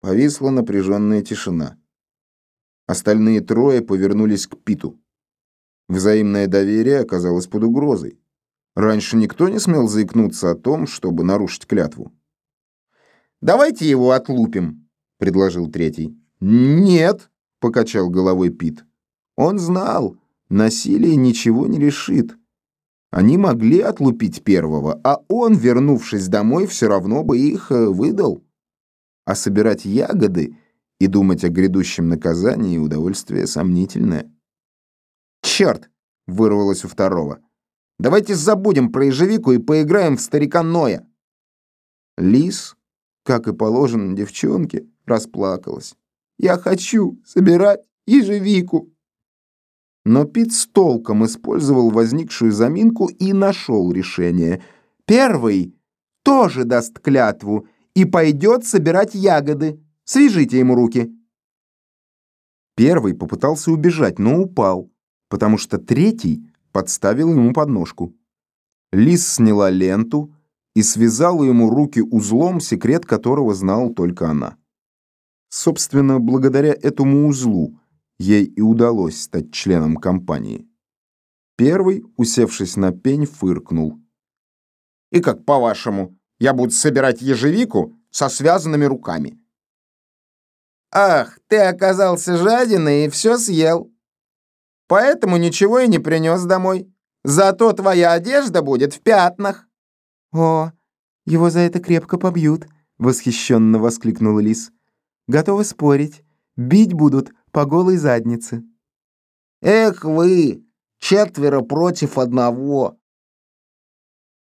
Повисла напряженная тишина. Остальные трое повернулись к Питу. Взаимное доверие оказалось под угрозой. Раньше никто не смел заикнуться о том, чтобы нарушить клятву. «Давайте его отлупим», — предложил третий. «Нет», — покачал головой Пит. Он знал, насилие ничего не решит. Они могли отлупить первого, а он, вернувшись домой, все равно бы их э, выдал. А собирать ягоды и думать о грядущем наказании удовольствие сомнительное. «Черт!» — вырвалось у второго. «Давайте забудем про ежевику и поиграем в старика Ноя». Лис, как и положено девчонке, расплакалась. «Я хочу собирать ежевику!» Но Пит с толком использовал возникшую заминку и нашел решение. Первый тоже даст клятву и пойдет собирать ягоды. Свяжите ему руки. Первый попытался убежать, но упал, потому что третий подставил ему подножку. Лис сняла ленту и связала ему руки узлом, секрет которого знала только она. Собственно, благодаря этому узлу ей и удалось стать членом компании. Первый, усевшись на пень, фыркнул. «И как по-вашему, я буду собирать ежевику со связанными руками?» «Ах, ты оказался жадиной и все съел. Поэтому ничего и не принес домой. Зато твоя одежда будет в пятнах». «О, его за это крепко побьют», — восхищенно воскликнула Лис. «Готовы спорить. Бить будут по голой заднице». «Эх вы, четверо против одного.